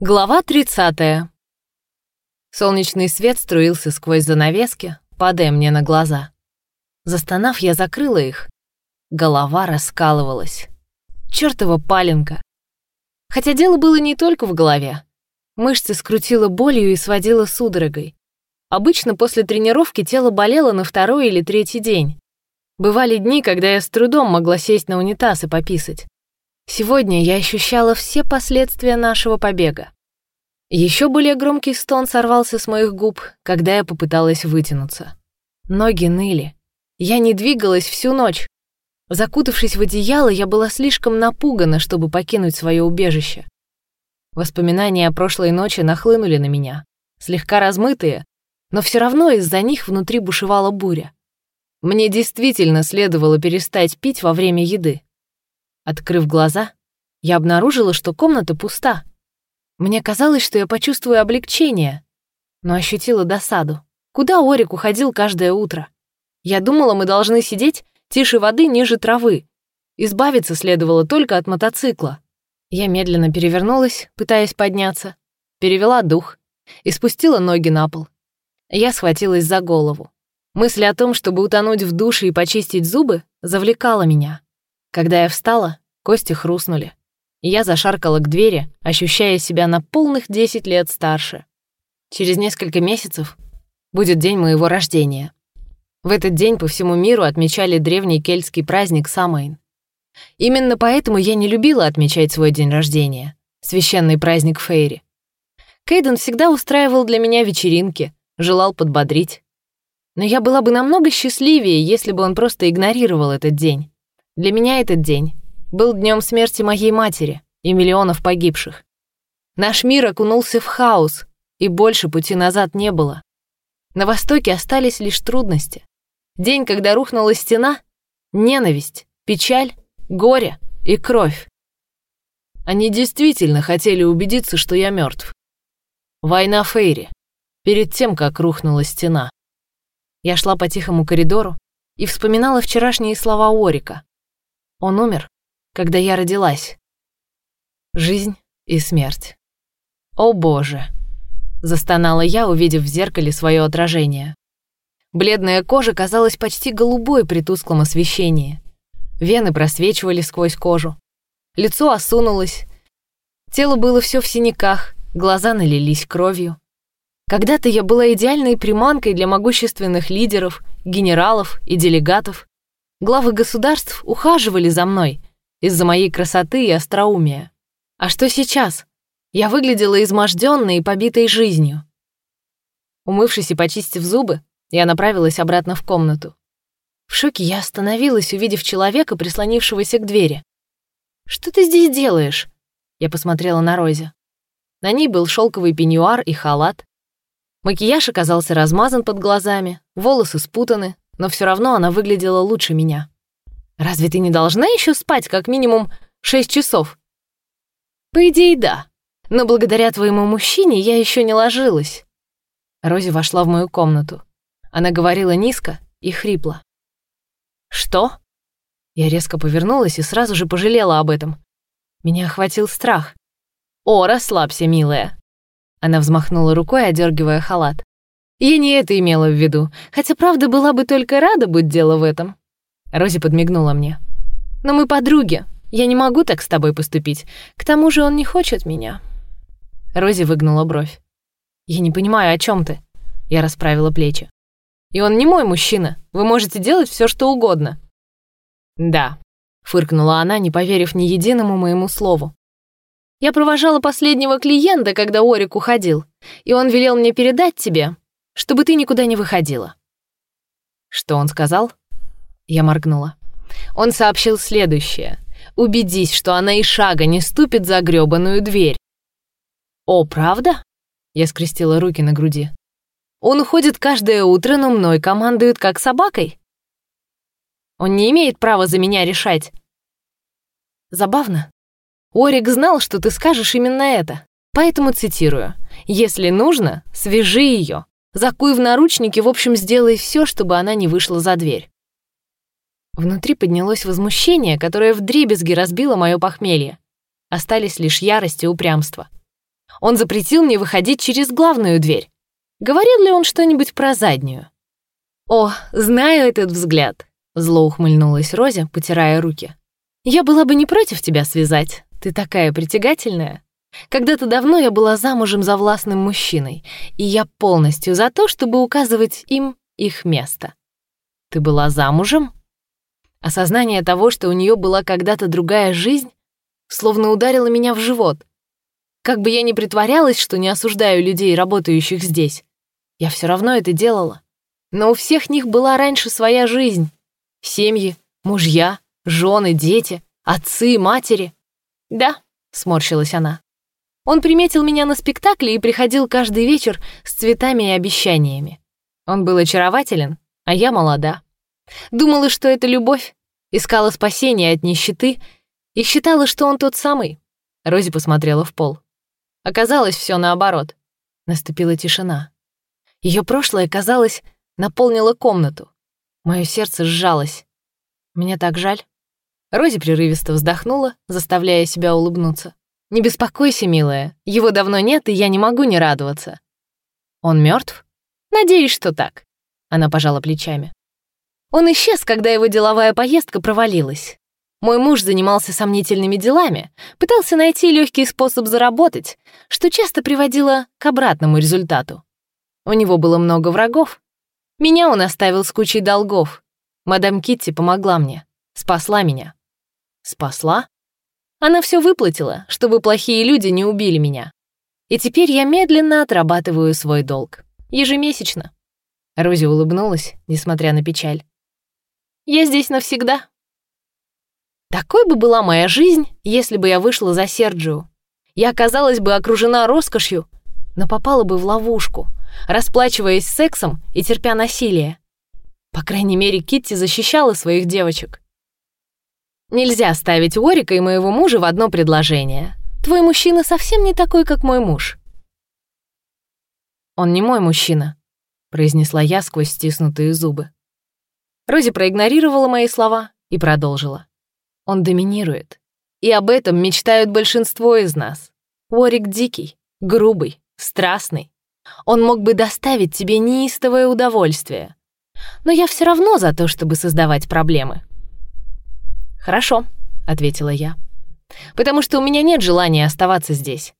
Глава 30. Солнечный свет струился сквозь занавески, падая мне на глаза. Застонав, я закрыла их. Голова раскалывалась. Чёртова паленка. Хотя дело было не только в голове. Мышцы скрутило болью и сводило судорогой. Обычно после тренировки тело болело на второй или третий день. Бывали дни, когда я с трудом могла сесть на унитаз и пописать. Сегодня я ощущала все последствия нашего побега. Еще более громкий стон сорвался с моих губ, когда я попыталась вытянуться. Ноги ныли. Я не двигалась всю ночь. Закутавшись в одеяло, я была слишком напугана, чтобы покинуть свое убежище. Воспоминания о прошлой ночи нахлынули на меня, слегка размытые, но все равно из-за них внутри бушевала буря. Мне действительно следовало перестать пить во время еды. Открыв глаза, я обнаружила, что комната пуста. Мне казалось, что я почувствую облегчение, но ощутила досаду. Куда Орик уходил каждое утро? Я думала, мы должны сидеть тише воды ниже травы. Избавиться следовало только от мотоцикла. Я медленно перевернулась, пытаясь подняться, перевела дух и спустила ноги на пол. Я схватилась за голову. Мысль о том, чтобы утонуть в душе и почистить зубы, завлекала меня. Когда я встала, кости хрустнули. Я зашаркала к двери, ощущая себя на полных 10 лет старше. Через несколько месяцев будет день моего рождения. В этот день по всему миру отмечали древний кельтский праздник Самайн. Именно поэтому я не любила отмечать свой день рождения, священный праздник Фейри. Кейден всегда устраивал для меня вечеринки, желал подбодрить. Но я была бы намного счастливее, если бы он просто игнорировал этот день. Для меня этот день был днем смерти моей матери и миллионов погибших. Наш мир окунулся в хаос, и больше пути назад не было. На Востоке остались лишь трудности. День, когда рухнула стена, ненависть, печаль, горе и кровь. Они действительно хотели убедиться, что я мертв. Война Фейри. Перед тем, как рухнула стена. Я шла по тихому коридору и вспоминала вчерашние слова Орика. Он умер, когда я родилась. Жизнь и смерть. О боже! Застонала я, увидев в зеркале свое отражение. Бледная кожа казалась почти голубой при тусклом освещении. Вены просвечивали сквозь кожу. Лицо осунулось. Тело было все в синяках, глаза налились кровью. Когда-то я была идеальной приманкой для могущественных лидеров, генералов и делегатов. Главы государств ухаживали за мной из-за моей красоты и остроумия. А что сейчас? Я выглядела изможденной и побитой жизнью. Умывшись и почистив зубы, я направилась обратно в комнату. В шоке я остановилась, увидев человека, прислонившегося к двери. «Что ты здесь делаешь?» Я посмотрела на Розе. На ней был шелковый пеньюар и халат. Макияж оказался размазан под глазами, волосы спутаны, но все равно она выглядела лучше меня. «Разве ты не должна еще спать как минимум шесть часов?» «По идее, да. Но благодаря твоему мужчине я еще не ложилась». Рози вошла в мою комнату. Она говорила низко и хрипло. «Что?» Я резко повернулась и сразу же пожалела об этом. Меня охватил страх. «О, расслабься, милая!» Она взмахнула рукой, одергивая халат. Я не это имела в виду, хотя правда была бы только рада быть дело в этом. Рози подмигнула мне. Но мы подруги. Я не могу так с тобой поступить. К тому же он не хочет меня. Рози выгнула бровь. Я не понимаю, о чем ты. Я расправила плечи. И он не мой мужчина. Вы можете делать все, что угодно. Да, фыркнула она, не поверив ни единому моему слову. Я провожала последнего клиента, когда Орик уходил, и он велел мне передать тебе, чтобы ты никуда не выходила». «Что он сказал?» Я моргнула. Он сообщил следующее. «Убедись, что она и шага не ступит за грёбаную дверь». «О, правда?» Я скрестила руки на груди. «Он уходит каждое утро, но мной командует как собакой?» «Он не имеет права за меня решать». Забавно. Орик знал, что ты скажешь именно это. Поэтому цитирую. «Если нужно, свяжи ее, Закуй в наручники, в общем, сделай все, чтобы она не вышла за дверь. Внутри поднялось возмущение, которое вдребезги разбило мое похмелье. Остались лишь ярость и упрямство. Он запретил мне выходить через главную дверь. Говорил ли он что-нибудь про заднюю? «О, знаю этот взгляд», — зло ухмыльнулась Розе, потирая руки. «Я была бы не против тебя связать. Ты такая притягательная. Когда-то давно я была замужем за властным мужчиной, и я полностью за то, чтобы указывать им их место. Ты была замужем? Осознание того, что у нее была когда-то другая жизнь, словно ударило меня в живот. Как бы я ни притворялась, что не осуждаю людей, работающих здесь, я все равно это делала. Но у всех них была раньше своя жизнь. Семьи, мужья, жены, дети, отцы, матери. «Да», — сморщилась она. Он приметил меня на спектакле и приходил каждый вечер с цветами и обещаниями. Он был очарователен, а я молода. Думала, что это любовь, искала спасения от нищеты и считала, что он тот самый. Рози посмотрела в пол. Оказалось, все наоборот. Наступила тишина. Ее прошлое, казалось, наполнило комнату. Мое сердце сжалось. Мне так жаль. Рози прерывисто вздохнула, заставляя себя улыбнуться. «Не беспокойся, милая, его давно нет, и я не могу не радоваться». «Он мертв? «Надеюсь, что так». Она пожала плечами. Он исчез, когда его деловая поездка провалилась. Мой муж занимался сомнительными делами, пытался найти легкий способ заработать, что часто приводило к обратному результату. У него было много врагов. Меня он оставил с кучей долгов. Мадам Китти помогла мне, спасла меня. Спасла? Она все выплатила, чтобы плохие люди не убили меня. И теперь я медленно отрабатываю свой долг. Ежемесячно. Рози улыбнулась, несмотря на печаль. Я здесь навсегда. Такой бы была моя жизнь, если бы я вышла за Серджио. Я оказалась бы окружена роскошью, но попала бы в ловушку — расплачиваясь сексом и терпя насилие. По крайней мере, Китти защищала своих девочек. Нельзя ставить Уорика и моего мужа в одно предложение. Твой мужчина совсем не такой, как мой муж. Он не мой мужчина, произнесла я сквозь стиснутые зубы. Рози проигнорировала мои слова и продолжила. Он доминирует. И об этом мечтают большинство из нас. Уорик дикий, грубый, страстный, он мог бы доставить тебе неистовое удовольствие. Но я все равно за то, чтобы создавать проблемы». «Хорошо», — ответила я. «Потому что у меня нет желания оставаться здесь».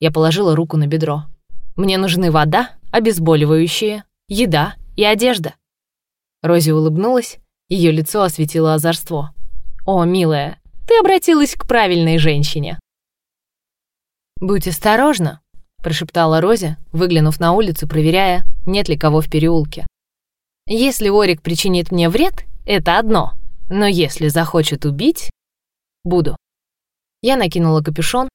Я положила руку на бедро. «Мне нужны вода, обезболивающие, еда и одежда». Рози улыбнулась, ее лицо осветило озорство. «О, милая, ты обратилась к правильной женщине». «Будь осторожна», прошептала Рози, выглянув на улицу, проверяя, нет ли кого в переулке. Если Орик причинит мне вред, это одно, но если захочет убить, буду. Я накинула капюшон.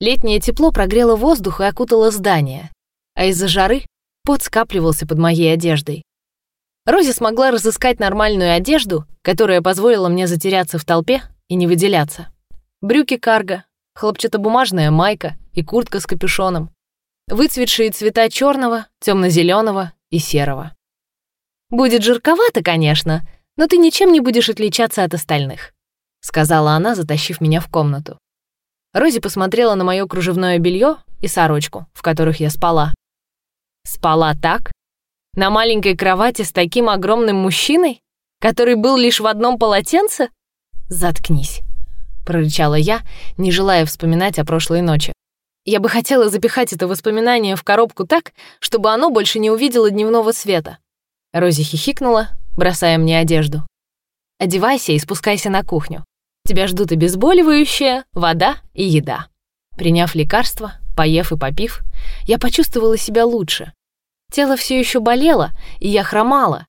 Летнее тепло прогрело воздух и окутало здание, а из-за жары пот скапливался под моей одеждой. Рози смогла разыскать нормальную одежду, которая позволила мне затеряться в толпе и не выделяться. Брюки карго, хлопчатобумажная майка и куртка с капюшоном выцветшие цвета черного, темно-зеленого и серого. «Будет жарковато, конечно, но ты ничем не будешь отличаться от остальных», сказала она, затащив меня в комнату. Рози посмотрела на мое кружевное белье и сорочку, в которых я спала. Спала так? На маленькой кровати с таким огромным мужчиной, который был лишь в одном полотенце? Заткнись, прорычала я, не желая вспоминать о прошлой ночи. Я бы хотела запихать это воспоминание в коробку так, чтобы оно больше не увидело дневного света. Рози хихикнула, бросая мне одежду. «Одевайся и спускайся на кухню. Тебя ждут обезболивающее, вода и еда». Приняв лекарство, поев и попив, я почувствовала себя лучше. Тело все еще болело, и я хромала.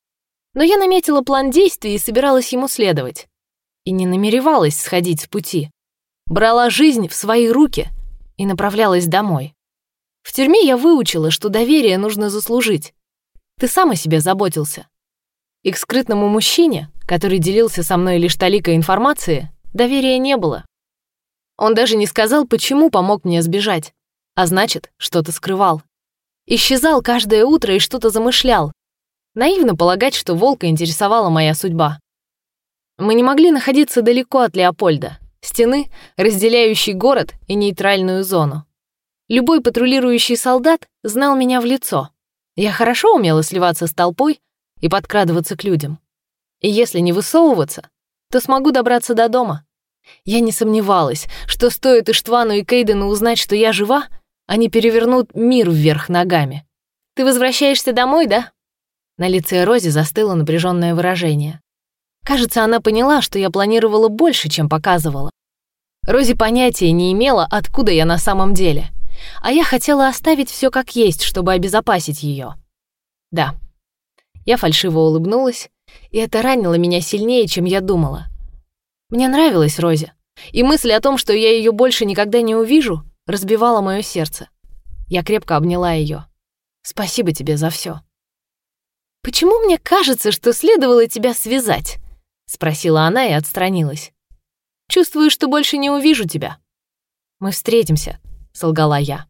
Но я наметила план действий и собиралась ему следовать. И не намеревалась сходить с пути. Брала жизнь в свои руки — и направлялась домой. В тюрьме я выучила, что доверие нужно заслужить. Ты сам о себе заботился. И к скрытному мужчине, который делился со мной лишь толикой информации, доверия не было. Он даже не сказал, почему помог мне сбежать, а значит, что-то скрывал. Исчезал каждое утро и что-то замышлял. Наивно полагать, что волка интересовала моя судьба. Мы не могли находиться далеко от Леопольда, стены, разделяющей город и нейтральную зону. Любой патрулирующий солдат знал меня в лицо. Я хорошо умела сливаться с толпой и подкрадываться к людям. И если не высовываться, то смогу добраться до дома. Я не сомневалась, что стоит Иштвану и Кейдену узнать, что я жива, они перевернут мир вверх ногами. «Ты возвращаешься домой, да?» На лице Рози застыло напряженное выражение. Кажется, она поняла, что я планировала больше, чем показывала. Рози понятия не имела, откуда я на самом деле — а я хотела оставить все как есть, чтобы обезопасить ее. Да. Я фальшиво улыбнулась, и это ранило меня сильнее, чем я думала. Мне нравилась Рози, и мысль о том, что я ее больше никогда не увижу, разбивала мое сердце. Я крепко обняла ее. Спасибо тебе за все. Почему мне кажется, что следовало тебя связать? спросила она и отстранилась. Чувствую, что больше не увижу тебя. Мы встретимся, — солгала я.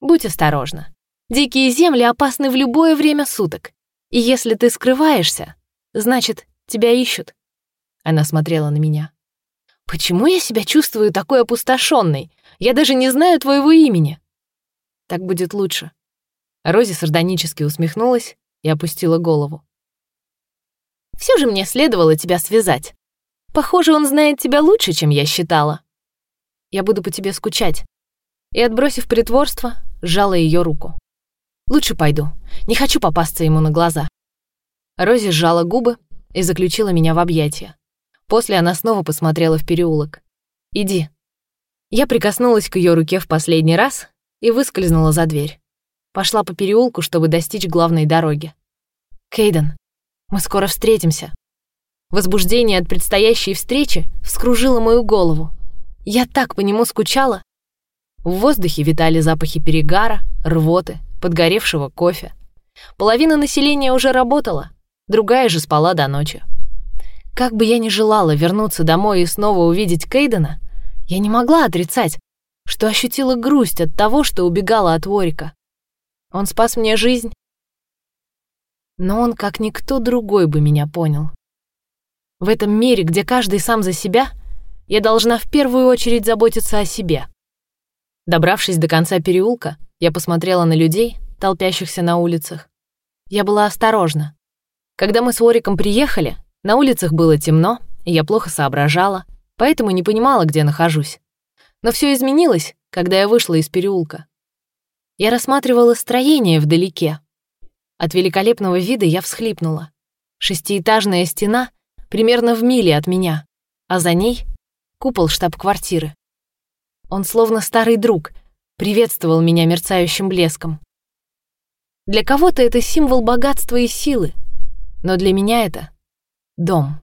«Будь осторожна. Дикие земли опасны в любое время суток. И если ты скрываешься, значит, тебя ищут». Она смотрела на меня. «Почему я себя чувствую такой опустошенной? Я даже не знаю твоего имени». «Так будет лучше». Рози сардонически усмехнулась и опустила голову. Все же мне следовало тебя связать. Похоже, он знает тебя лучше, чем я считала. Я буду по тебе скучать и, отбросив притворство, сжала ее руку. «Лучше пойду. Не хочу попасться ему на глаза». Рози сжала губы и заключила меня в объятия. После она снова посмотрела в переулок. «Иди». Я прикоснулась к ее руке в последний раз и выскользнула за дверь. Пошла по переулку, чтобы достичь главной дороги. «Кейден, мы скоро встретимся». Возбуждение от предстоящей встречи вскружило мою голову. Я так по нему скучала. В воздухе витали запахи перегара, рвоты, подгоревшего кофе. Половина населения уже работала, другая же спала до ночи. Как бы я ни желала вернуться домой и снова увидеть Кейдена, я не могла отрицать, что ощутила грусть от того, что убегала от Ворика. Он спас мне жизнь, но он, как никто другой, бы меня понял. В этом мире, где каждый сам за себя, я должна в первую очередь заботиться о себе. Добравшись до конца переулка, я посмотрела на людей, толпящихся на улицах. Я была осторожна. Когда мы с Ориком приехали, на улицах было темно, и я плохо соображала, поэтому не понимала, где нахожусь. Но все изменилось, когда я вышла из переулка. Я рассматривала строение вдалеке. От великолепного вида я всхлипнула. Шестиэтажная стена примерно в миле от меня, а за ней — купол штаб-квартиры. Он словно старый друг, приветствовал меня мерцающим блеском. Для кого-то это символ богатства и силы, но для меня это дом.